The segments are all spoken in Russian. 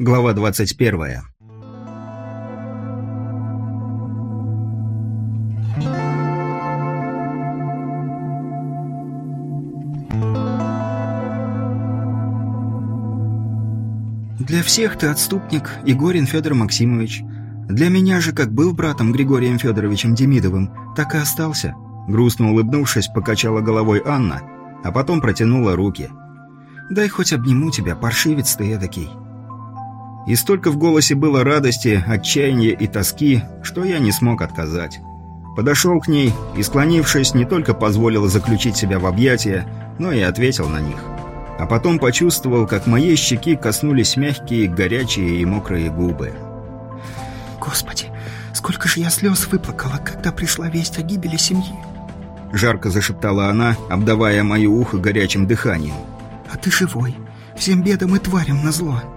Глава 21. Для всех ты отступник, Егорин Федор Максимович. Для меня же, как был братом Григорием Федоровичем Демидовым, так и остался. Грустно улыбнувшись, покачала головой Анна, а потом протянула руки. «Дай хоть обниму тебя, паршивец ты эдакий». И столько в голосе было радости, отчаяния и тоски, что я не смог отказать. Подошел к ней и, склонившись, не только позволил заключить себя в объятия, но и ответил на них. А потом почувствовал, как моей щеки коснулись мягкие, горячие и мокрые губы. «Господи, сколько же я слез выплакала, когда пришла весть о гибели семьи!» Жарко зашептала она, обдавая мое ухо горячим дыханием. «А ты живой, всем бедам и тварям назло!»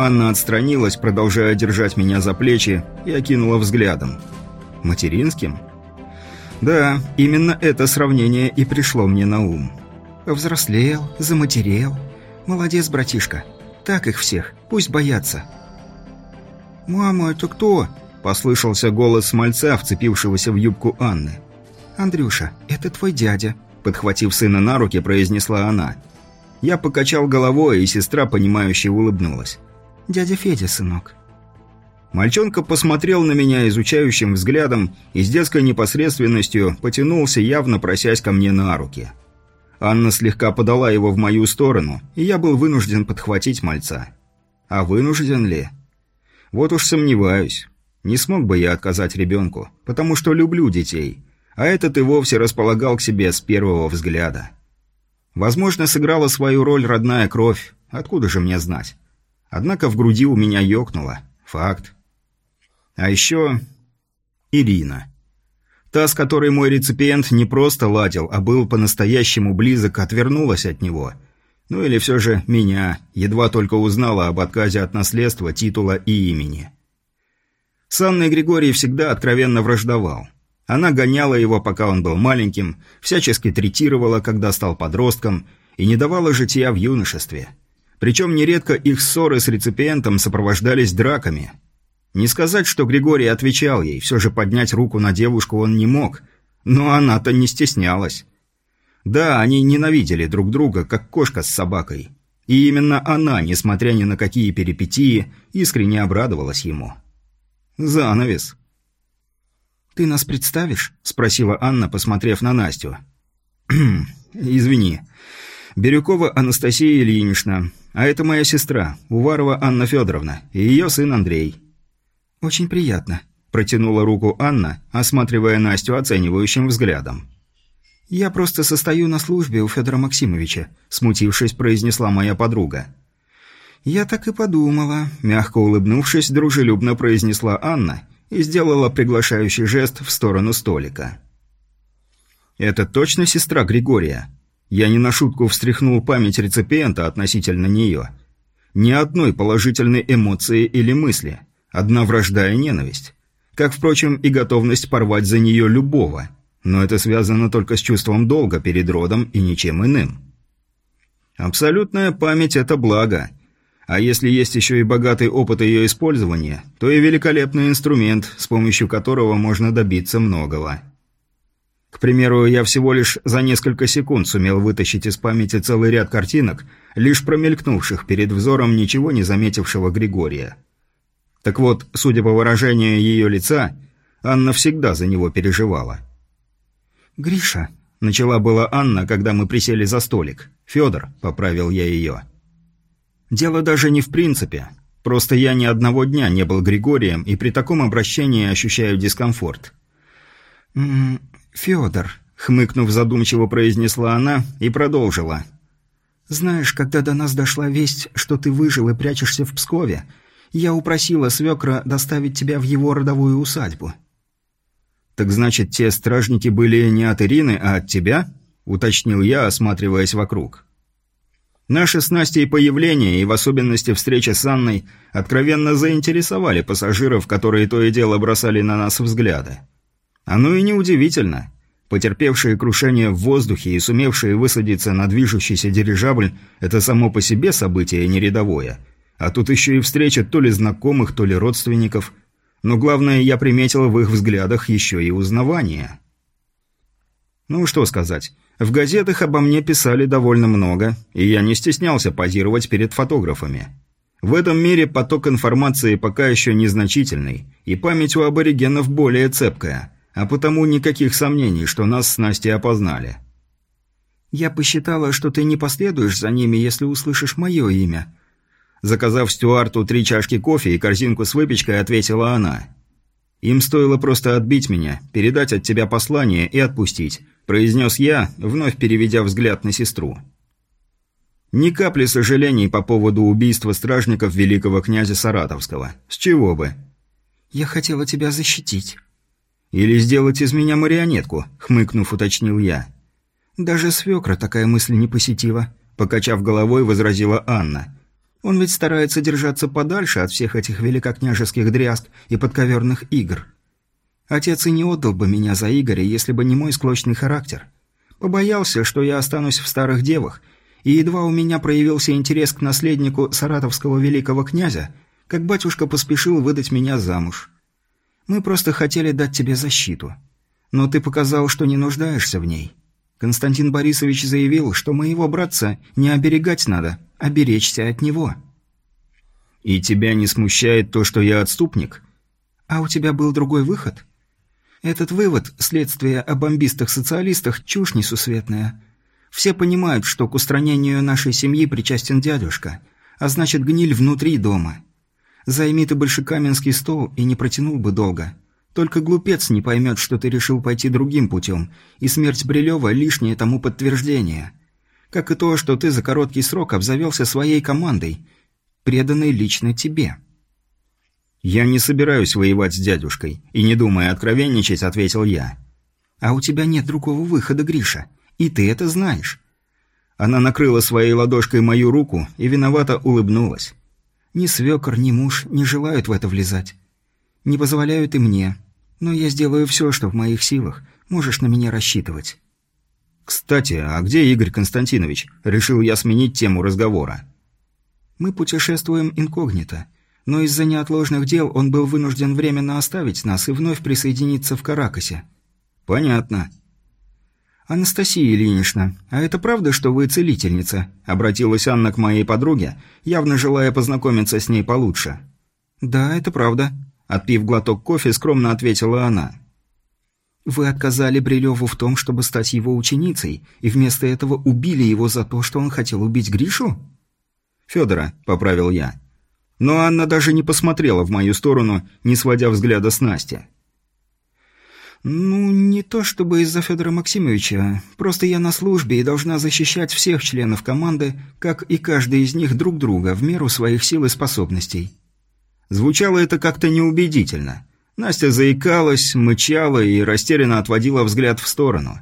Анна отстранилась, продолжая держать меня за плечи, и окинула взглядом. «Материнским?» «Да, именно это сравнение и пришло мне на ум». «Повзрослел, заматерел. Молодец, братишка. Так их всех, пусть боятся». «Мама, это кто?» – послышался голос мальца, вцепившегося в юбку Анны. «Андрюша, это твой дядя», – подхватив сына на руки, произнесла она. Я покачал головой, и сестра, понимающе улыбнулась. Дядя Федя, сынок». Мальчонка посмотрел на меня изучающим взглядом и с детской непосредственностью потянулся, явно просясь ко мне на руки. Анна слегка подала его в мою сторону, и я был вынужден подхватить мальца. А вынужден ли? Вот уж сомневаюсь. Не смог бы я отказать ребенку, потому что люблю детей, а этот и вовсе располагал к себе с первого взгляда. Возможно, сыграла свою роль родная кровь, откуда же мне знать? Однако в груди у меня ёкнуло. Факт. А еще... Ирина. Та, с которой мой реципиент не просто ладил, а был по-настоящему близок, отвернулась от него. Ну или все же меня, едва только узнала об отказе от наследства, титула и имени. С Анной Григорий всегда откровенно враждовал. Она гоняла его, пока он был маленьким, всячески третировала, когда стал подростком, и не давала жития в юношестве – причем нередко их ссоры с реципиентом сопровождались драками. Не сказать, что Григорий отвечал ей, все же поднять руку на девушку он не мог, но она-то не стеснялась. Да, они ненавидели друг друга, как кошка с собакой. И именно она, несмотря ни на какие перипетии, искренне обрадовалась ему. Занавес. «Ты нас представишь?» – спросила Анна, посмотрев на Настю. «Извини. Бирюкова Анастасия Ильинична, а это моя сестра, Уварова Анна Федоровна, и ее сын Андрей». «Очень приятно», – протянула руку Анна, осматривая Настю оценивающим взглядом. «Я просто состою на службе у Федора Максимовича», – смутившись, произнесла моя подруга. «Я так и подумала», – мягко улыбнувшись, дружелюбно произнесла Анна и сделала приглашающий жест в сторону столика. «Это точно сестра Григория?» Я не на шутку встряхнул память реципиента относительно нее. Ни одной положительной эмоции или мысли. Одна вражда и ненависть. Как, впрочем, и готовность порвать за нее любого. Но это связано только с чувством долга перед родом и ничем иным. Абсолютная память – это благо. А если есть еще и богатый опыт ее использования, то и великолепный инструмент, с помощью которого можно добиться многого. К примеру, я всего лишь за несколько секунд сумел вытащить из памяти целый ряд картинок, лишь промелькнувших перед взором ничего не заметившего Григория. Так вот, судя по выражению ее лица, Анна всегда за него переживала. «Гриша», — начала была Анна, когда мы присели за столик. «Федор», — поправил я ее. «Дело даже не в принципе. Просто я ни одного дня не был Григорием, и при таком обращении ощущаю дискомфорт». «М -м, «Федор», — хмыкнув задумчиво произнесла она и продолжила. «Знаешь, когда до нас дошла весть, что ты выжил и прячешься в Пскове, я упросила свекра доставить тебя в его родовую усадьбу». «Так значит, те стражники были не от Ирины, а от тебя?» — уточнил я, осматриваясь вокруг. Наши с Настей появления и в особенности встреча с Анной откровенно заинтересовали пассажиров, которые то и дело бросали на нас взгляды. Оно и неудивительно. Потерпевшие крушение в воздухе и сумевшие высадиться на движущийся дирижабль – это само по себе событие нерядовое. А тут еще и встреча то ли знакомых, то ли родственников. Но главное, я приметил в их взглядах еще и узнавание. Ну, что сказать. В газетах обо мне писали довольно много, и я не стеснялся позировать перед фотографами. В этом мире поток информации пока еще незначительный, и память у аборигенов более цепкая, а потому никаких сомнений, что нас с Настей опознали. «Я посчитала, что ты не последуешь за ними, если услышишь мое имя». Заказав Стюарту три чашки кофе и корзинку с выпечкой, ответила она. «Им стоило просто отбить меня, передать от тебя послание и отпустить», произнес я, вновь переведя взгляд на сестру. Ни капли сожалений по поводу убийства стражников великого князя Саратовского. С чего бы? «Я хотела тебя защитить». «Или сделать из меня марионетку», — хмыкнув, уточнил я. «Даже свекра такая мысль не посетила», — покачав головой, возразила Анна. «Он ведь старается держаться подальше от всех этих великокняжеских дрязг и подковерных игр. Отец и не отдал бы меня за Игоря, если бы не мой склочный характер. Побоялся, что я останусь в старых девах, и едва у меня проявился интерес к наследнику саратовского великого князя, как батюшка поспешил выдать меня замуж. Мы просто хотели дать тебе защиту. Но ты показал, что не нуждаешься в ней». Константин Борисович заявил, что моего братца не оберегать надо, а беречься от него. «И тебя не смущает то, что я отступник?» «А у тебя был другой выход?» «Этот вывод, следствие о бомбистах-социалистах, чушь несусветная. Все понимают, что к устранению нашей семьи причастен дядюшка, а значит гниль внутри дома. Займи ты большекаменский стол и не протянул бы долго. Только глупец не поймет, что ты решил пойти другим путем, и смерть Брилева – лишнее тому подтверждение. Как и то, что ты за короткий срок обзавелся своей командой, преданной лично тебе». «Я не собираюсь воевать с дядюшкой, и не думая откровенничать», – ответил я. «А у тебя нет другого выхода, Гриша, и ты это знаешь». Она накрыла своей ладошкой мою руку и виновато улыбнулась. «Ни свекор, ни муж не желают в это влезать. Не позволяют и мне. Но я сделаю все, что в моих силах. Можешь на меня рассчитывать». «Кстати, а где Игорь Константинович?» Решил я сменить тему разговора. «Мы путешествуем инкогнито, но из-за неотложных дел он был вынужден временно оставить нас и вновь присоединиться в Каракасе». «Понятно». «Анастасия Ильинична, а это правда, что вы целительница?» – обратилась Анна к моей подруге, явно желая познакомиться с ней получше. «Да, это правда», Отпив глоток кофе, скромно ответила она. «Вы отказали Брилеву в том, чтобы стать его ученицей, и вместо этого убили его за то, что он хотел убить Гришу?» «Федора», — поправил я. Но Анна даже не посмотрела в мою сторону, не сводя взгляда с Насти. «Ну, не то чтобы из-за Федора Максимовича. Просто я на службе и должна защищать всех членов команды, как и каждый из них друг друга, в меру своих сил и способностей». Звучало это как-то неубедительно. Настя заикалась, мычала и растерянно отводила взгляд в сторону.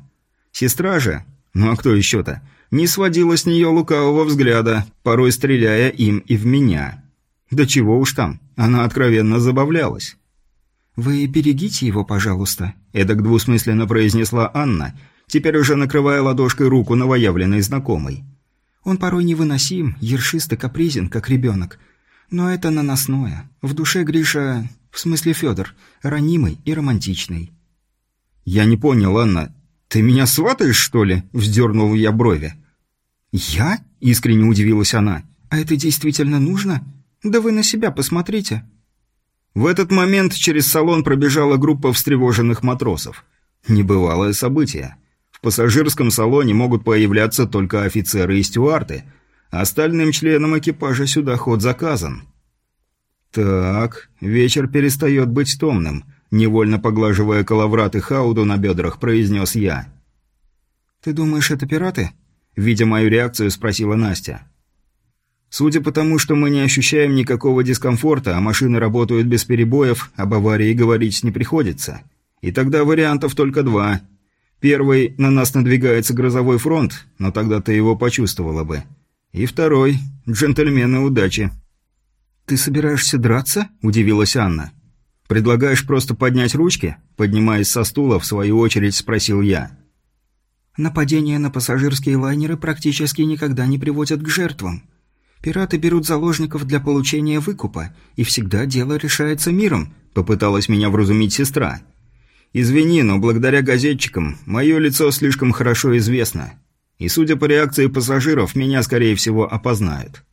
Сестра же, ну а кто еще-то, не сводила с нее лукавого взгляда, порой стреляя им и в меня. Да чего уж там, она откровенно забавлялась. «Вы берегите его, пожалуйста», — эдак двусмысленно произнесла Анна, теперь уже накрывая ладошкой руку новоявленной знакомой. «Он порой невыносим, ершист и капризен, как ребенок, но это наносное. В душе Гриша, в смысле Федор, ранимый и романтичный. «Я не понял, Анна. Ты меня сватаешь, что ли?» – вздернул я брови. «Я?» – искренне удивилась она. «А это действительно нужно? Да вы на себя посмотрите». В этот момент через салон пробежала группа встревоженных матросов. Небывалое событие. В пассажирском салоне могут появляться только офицеры и стюарты – Остальным членам экипажа сюда ход заказан. Так, вечер перестает быть томным, невольно поглаживая коловрат и хауду на бедрах, произнес я. «Ты думаешь, это пираты?» Видя мою реакцию, спросила Настя. Судя по тому, что мы не ощущаем никакого дискомфорта, а машины работают без перебоев, об аварии говорить не приходится. И тогда вариантов только два. Первый – на нас надвигается грозовой фронт, но тогда ты его почувствовала бы. И второй – джентльмены удачи. «Ты собираешься драться?» – удивилась Анна. «Предлагаешь просто поднять ручки?» – поднимаясь со стула, в свою очередь спросил я. «Нападения на пассажирские лайнеры практически никогда не приводят к жертвам. «Пираты берут заложников для получения выкупа, и всегда дело решается миром», – попыталась меня вразумить сестра. «Извини, но благодаря газетчикам мое лицо слишком хорошо известно, и, судя по реакции пассажиров, меня, скорее всего, опознают».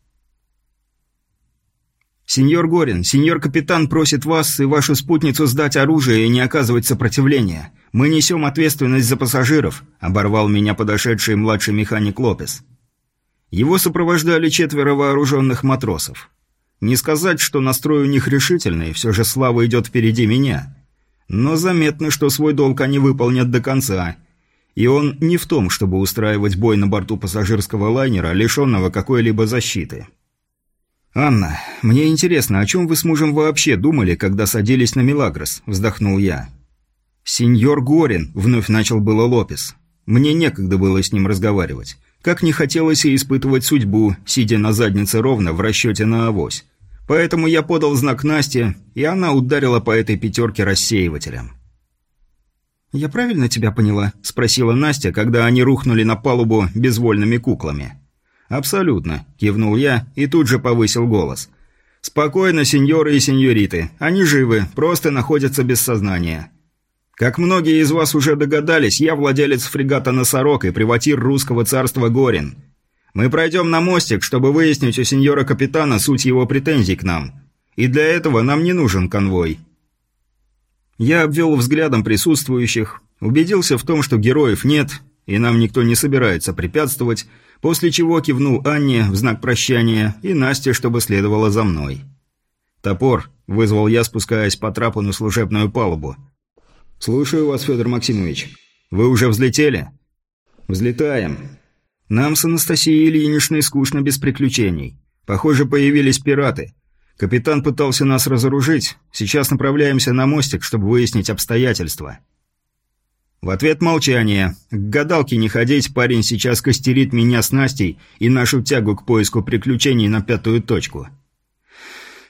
«Сеньор Горин, сеньор капитан просит вас и вашу спутницу сдать оружие и не оказывать сопротивления. Мы несем ответственность за пассажиров», – оборвал меня подошедший младший механик Лопес. Его сопровождали четверо вооруженных матросов. Не сказать, что настрой у них решительный, все же Слава идет впереди меня. Но заметно, что свой долг они выполнят до конца. И он не в том, чтобы устраивать бой на борту пассажирского лайнера, лишенного какой-либо защиты. «Анна, мне интересно, о чем вы с мужем вообще думали, когда садились на Милагрос?» – вздохнул я. «Сеньор Горин», – вновь начал было Лопес. Мне некогда было с ним разговаривать. Как не хотелось и испытывать судьбу, сидя на заднице ровно в расчете на авось. Поэтому я подал знак Насте, и она ударила по этой пятерке рассеивателем. «Я правильно тебя поняла?» – спросила Настя, когда они рухнули на палубу безвольными куклами. «Абсолютно», – кивнул я и тут же повысил голос. «Спокойно, сеньоры и сеньориты. Они живы, просто находятся без сознания. Как многие из вас уже догадались, я владелец фрегата «Носорог» и приватир русского царства Горин. Мы пройдем на мостик, чтобы выяснить у сеньора-капитана суть его претензий к нам. И для этого нам не нужен конвой». Я обвел взглядом присутствующих, убедился в том, что героев нет, и нам никто не собирается препятствовать, после чего кивнул Анне в знак прощания и Насте, чтобы следовало за мной. «Топор», — вызвал я, спускаясь по трапу на служебную палубу, — «Слушаю вас, Федор Максимович. Вы уже взлетели?» «Взлетаем. Нам с Анастасией Ильиничной скучно без приключений. Похоже, появились пираты. Капитан пытался нас разоружить. Сейчас направляемся на мостик, чтобы выяснить обстоятельства». В ответ молчание. К гадалке не ходить, парень сейчас костерит меня с Настей и нашу тягу к поиску приключений на пятую точку.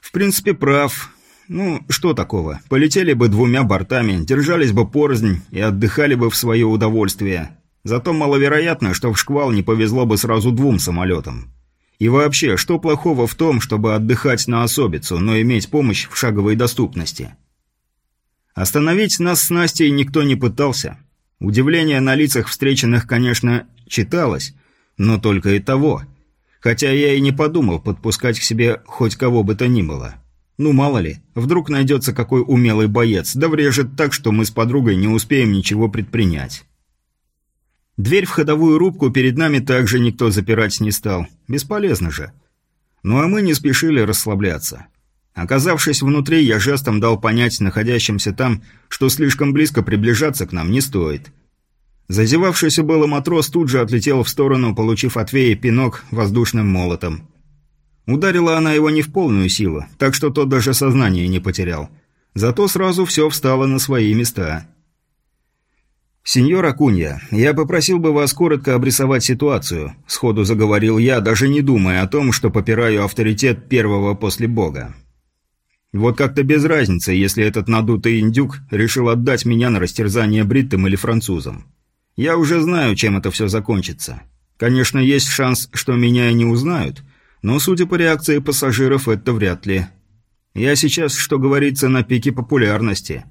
В принципе, прав. Ну, что такого? Полетели бы двумя бортами, держались бы порознь и отдыхали бы в свое удовольствие. Зато маловероятно, что в шквал не повезло бы сразу двум самолетам. И вообще, что плохого в том, чтобы отдыхать на особицу, но иметь помощь в шаговой доступности? Остановить нас с Настей никто не пытался. Удивление на лицах встреченных, конечно, читалось, но только и того. Хотя я и не подумал подпускать к себе хоть кого бы то ни было. Ну, мало ли, вдруг найдется какой умелый боец, да врежет так, что мы с подругой не успеем ничего предпринять. Дверь в ходовую рубку перед нами также никто запирать не стал. Бесполезно же. Ну а мы не спешили расслабляться. Оказавшись внутри, я жестом дал понять находящимся там, что слишком близко приближаться к нам не стоит. Зазевавшийся было матрос тут же отлетел в сторону, получив от Вея пинок воздушным молотом. Ударила она его не в полную силу, так что тот даже сознание не потерял. Зато сразу все встало на свои места. «Сеньор Акунья, я попросил бы вас коротко обрисовать ситуацию», – сходу заговорил я, даже не думая о том, что попираю авторитет первого после Бога. «Вот как-то без разницы, если этот надутый индюк решил отдать меня на растерзание бриттам или французам. Я уже знаю, чем это все закончится. Конечно, есть шанс, что меня и не узнают, но, судя по реакции пассажиров, это вряд ли. Я сейчас, что говорится, на пике популярности.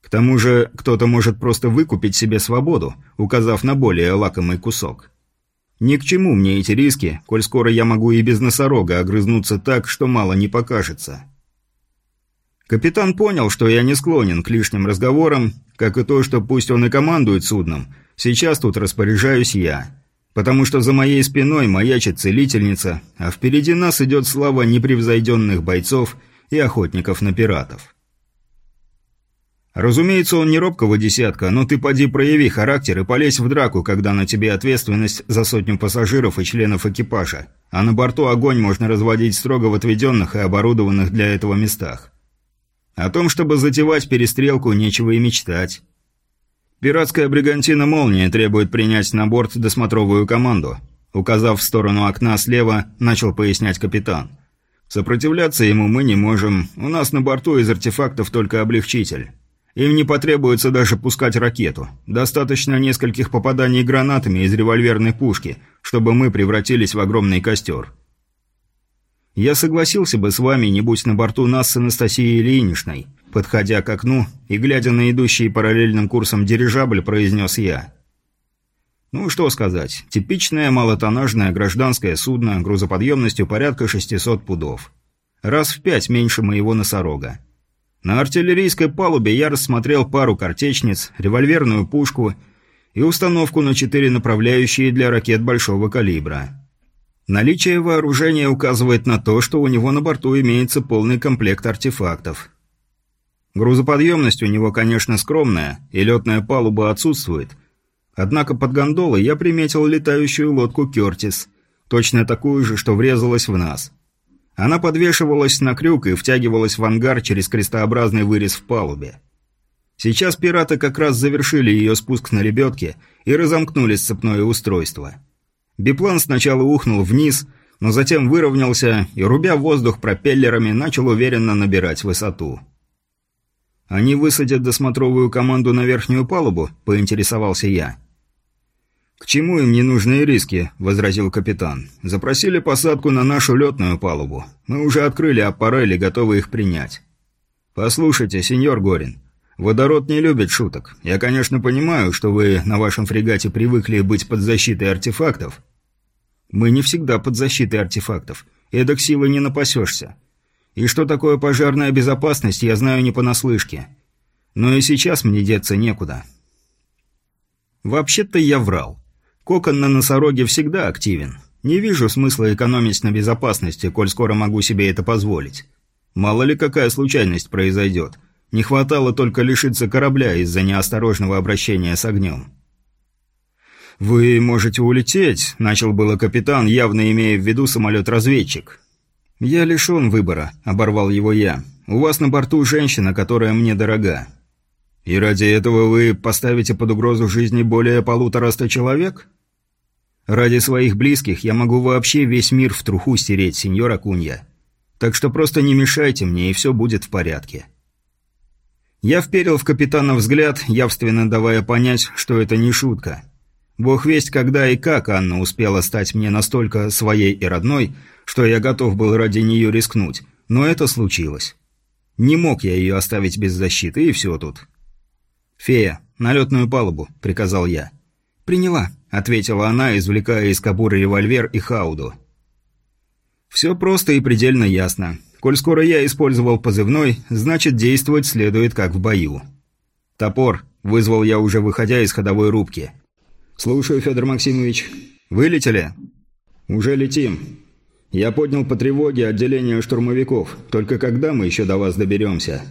К тому же, кто-то может просто выкупить себе свободу, указав на более лакомый кусок. Ни к чему мне эти риски, коль скоро я могу и без носорога огрызнуться так, что мало не покажется. Капитан понял, что я не склонен к лишним разговорам, как и то, что пусть он и командует судном, сейчас тут распоряжаюсь я потому что за моей спиной маячит целительница, а впереди нас идет слава непревзойденных бойцов и охотников на пиратов. Разумеется, он не робкого десятка, но ты поди прояви характер и полезь в драку, когда на тебе ответственность за сотню пассажиров и членов экипажа, а на борту огонь можно разводить строго в отведенных и оборудованных для этого местах. О том, чтобы затевать перестрелку, нечего и мечтать. «Пиратская бригантина «Молния» требует принять на борт досмотровую команду», указав в сторону окна слева, начал пояснять капитан. «Сопротивляться ему мы не можем. У нас на борту из артефактов только облегчитель. Им не потребуется даже пускать ракету. Достаточно нескольких попаданий гранатами из револьверной пушки, чтобы мы превратились в огромный костер». Я согласился бы с вами, не будь на борту нас с Анастасией Ильиничной. Подходя к окну и глядя на идущий параллельным курсом дирижабль, произнес я. Ну, что сказать. Типичное малотоннажное гражданское судно грузоподъемностью порядка 600 пудов. Раз в пять меньше моего носорога. На артиллерийской палубе я рассмотрел пару картечниц, револьверную пушку и установку на четыре направляющие для ракет большого калибра. Наличие вооружения указывает на то, что у него на борту имеется полный комплект артефактов. Грузоподъемность у него, конечно, скромная, и летная палуба отсутствует. Однако под гондолой я приметил летающую лодку «Кертис», точно такую же, что врезалась в нас. Она подвешивалась на крюк и втягивалась в ангар через крестообразный вырез в палубе. Сейчас пираты как раз завершили ее спуск на лебедке и разомкнули сцепное устройство. Биплан сначала ухнул вниз, но затем выровнялся и, рубя воздух пропеллерами, начал уверенно набирать высоту. «Они высадят досмотровую команду на верхнюю палубу?» – поинтересовался я. «К чему им ненужные риски?» – возразил капитан. «Запросили посадку на нашу летную палубу. Мы уже открыли аппарель и готовы их принять». «Послушайте, сеньор Горин, водород не любит шуток. Я, конечно, понимаю, что вы на вашем фрегате привыкли быть под защитой артефактов». «Мы не всегда под защитой артефактов. Эдак силы не напасешься. И что такое пожарная безопасность, я знаю не понаслышке. Но и сейчас мне деться некуда». Вообще-то я врал. Кокон на носороге всегда активен. Не вижу смысла экономить на безопасности, коль скоро могу себе это позволить. Мало ли какая случайность произойдет. Не хватало только лишиться корабля из-за неосторожного обращения с огнем. «Вы можете улететь», – начал было капитан, явно имея в виду самолет-разведчик. «Я лишен выбора», – оборвал его я. «У вас на борту женщина, которая мне дорога». «И ради этого вы поставите под угрозу жизни более полутораста человек?» Ради своих близких я могу вообще весь мир в труху стереть, сеньор Акунья. Так что просто не мешайте мне, и все будет в порядке». Я вперил в капитана взгляд, явственно давая понять, что это не шутка. Бог весть, когда и как Анна успела стать мне настолько своей и родной, что я готов был ради нее рискнуть, но это случилось. Не мог я ее оставить без защиты, и все тут. «Фея, на летную палубу», — приказал я. «Приняла», ответила она, извлекая из кобуры револьвер и хауду. «Все просто и предельно ясно. Коль скоро я использовал позывной, значит действовать следует как в бою». «Топор», — вызвал я уже выходя из ходовой рубки. «Слушаю, Федор Максимович. Вылетели?» «Уже летим. Я поднял по тревоге отделение штурмовиков. Только когда мы еще до вас доберемся?»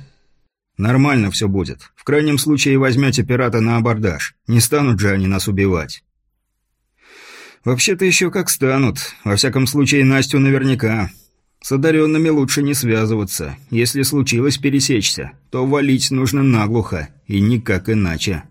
«Нормально все будет. В крайнем случае возьмете пирата на абордаж. Не станут же они нас убивать». «Вообще-то еще как станут. Во всяком случае, Настю наверняка. С одаренными лучше не связываться. Если случилось пересечься, то валить нужно наглухо, и никак иначе».